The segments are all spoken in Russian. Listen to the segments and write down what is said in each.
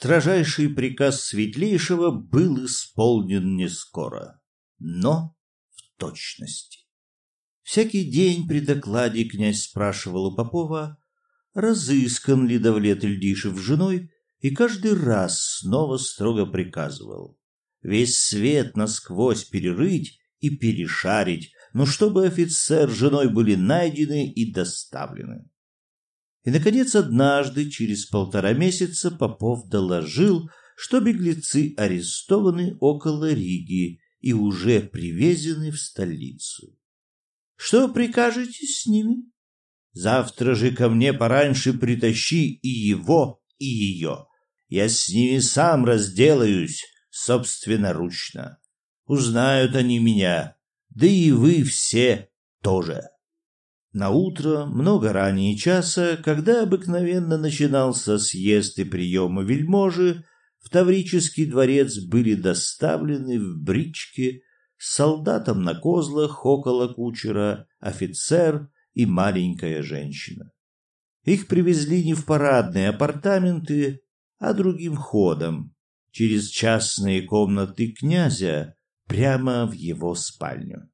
Строжайший приказ Светлейшего был исполнен не скоро, но в точности. Всякий день при докладе князь спрашивал у Попова, разыскан ли Давлет Ильдишев женой, и каждый раз снова строго приказывал весь свет насквозь перерыть и перешарить, но чтобы офицер с женой были найдены и доставлены. И, наконец, однажды, через полтора месяца, Попов доложил, что беглецы арестованы около Риги и уже привезены в столицу. Что прикажете с ними? Завтра же ко мне пораньше притащи и его, и ее. Я с ними сам разделаюсь собственноручно. Узнают они меня, да и вы все тоже. На утро, много ранее часа, когда обыкновенно начинался съезд и приемы вельможи, в Таврический дворец были доставлены в бричке с солдатом на козлах около кучера, офицер и маленькая женщина. Их привезли не в парадные апартаменты, а другим ходом, через частные комнаты князя, прямо в его спальню.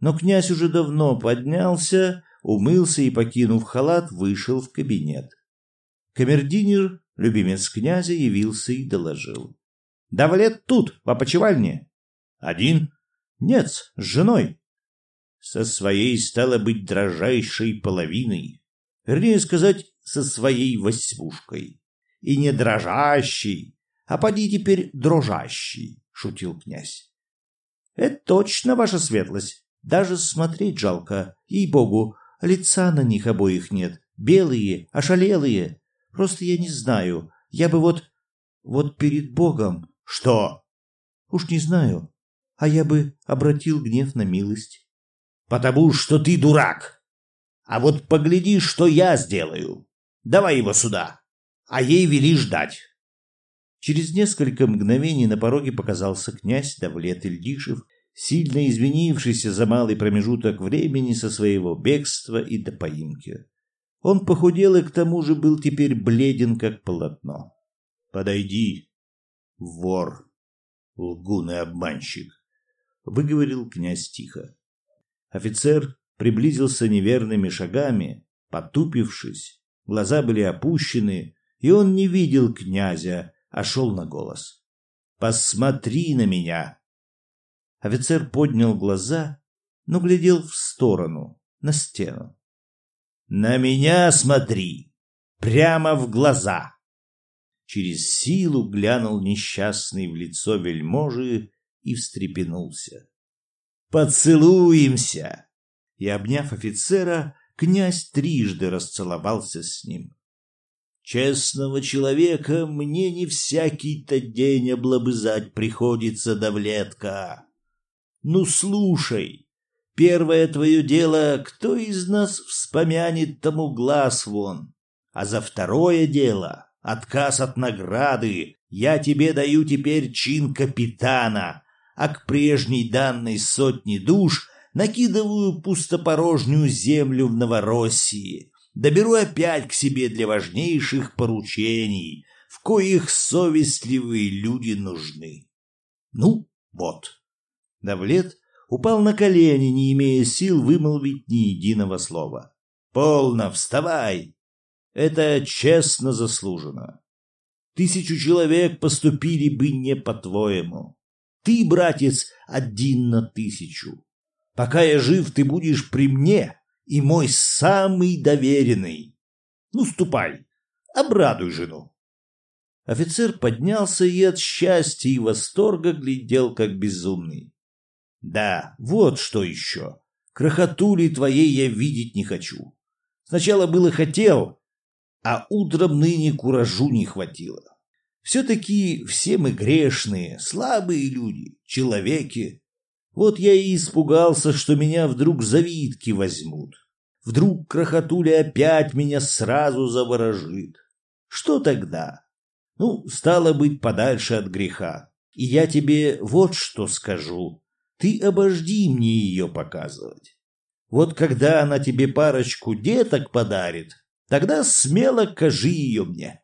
Но князь уже давно поднялся, умылся и, покинув халат, вышел в кабинет. Камердинер, любимец князя, явился и доложил. — Давлет тут, в опочивальне. — Один? — Нет, с женой. — Со своей, стало быть, дрожайшей половиной. Вернее сказать, со своей восьмушкой. И не дрожащей, а поди теперь дрожащий, — шутил князь. — Это точно, ваша светлость. Даже смотреть жалко, ей-богу, лица на них обоих нет. Белые, ошалелые. Просто я не знаю. Я бы вот... Вот перед Богом... Что? Уж не знаю. А я бы обратил гнев на милость. Потому что ты дурак. А вот погляди, что я сделаю. Давай его сюда. А ей вели ждать. Через несколько мгновений на пороге показался князь Давлет Ильдишев сильно извинившийся за малый промежуток времени со своего бегства и до поимки. Он похудел и к тому же был теперь бледен, как полотно. «Подойди, вор, лгун и обманщик», — выговорил князь тихо. Офицер приблизился неверными шагами, потупившись, глаза были опущены, и он не видел князя, а шел на голос. «Посмотри на меня!» Офицер поднял глаза, но глядел в сторону, на стену. «На меня смотри! Прямо в глаза!» Через силу глянул несчастный в лицо вельможи и встрепенулся. «Поцелуемся!» И, обняв офицера, князь трижды расцеловался с ним. Честного человека мне не всякий-то день облобызать приходится, Давлетка. Ну, слушай, первое твое дело, кто из нас вспомянет тому глаз вон? А за второе дело, отказ от награды, я тебе даю теперь чин капитана, а к прежней данной сотни душ накидываю пустопорожнюю землю в Новороссии. Доберу опять к себе для важнейших поручений, в коих совестливые люди нужны. Ну, вот. Давлет упал на колени, не имея сил вымолвить ни единого слова. «Полно, вставай! Это честно заслужено. Тысячу человек поступили бы не по-твоему. Ты, братец, один на тысячу. Пока я жив, ты будешь при мне и мой самый доверенный. Ну, ступай, обрадуй жену. Офицер поднялся и от счастья и восторга глядел, как безумный. Да, вот что еще. Крохотули твоей я видеть не хочу. Сначала было хотел, а утром ныне куражу не хватило. Все-таки все мы грешные, слабые люди, человеки. Вот я и испугался, что меня вдруг завидки возьмут. Вдруг крохотуля опять меня сразу заворожит. Что тогда? Ну, стало быть, подальше от греха. И я тебе вот что скажу. Ты обожди мне ее показывать. Вот когда она тебе парочку деток подарит, тогда смело кажи ее мне.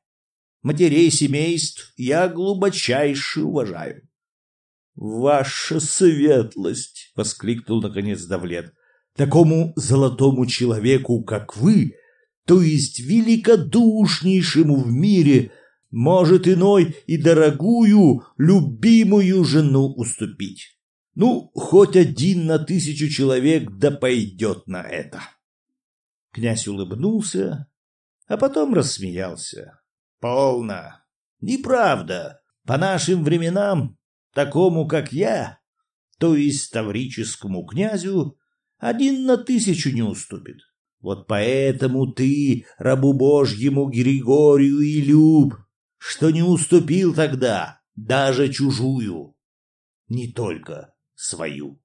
матерей семейств я глубочайше уважаю. «Ваша светлость!» — воскликнул наконец Давлет. «Такому золотому человеку, как вы, то есть великодушнейшему в мире, может иной и дорогую, любимую жену уступить. Ну, хоть один на тысячу человек да пойдет на это». Князь улыбнулся, а потом рассмеялся. «Полно! Неправда! По нашим временам такому, как я, то есть таврическому князю, один на тысячу не уступит. Вот поэтому ты, рабу Божьему Григорию и люб, что не уступил тогда даже чужую, не только свою.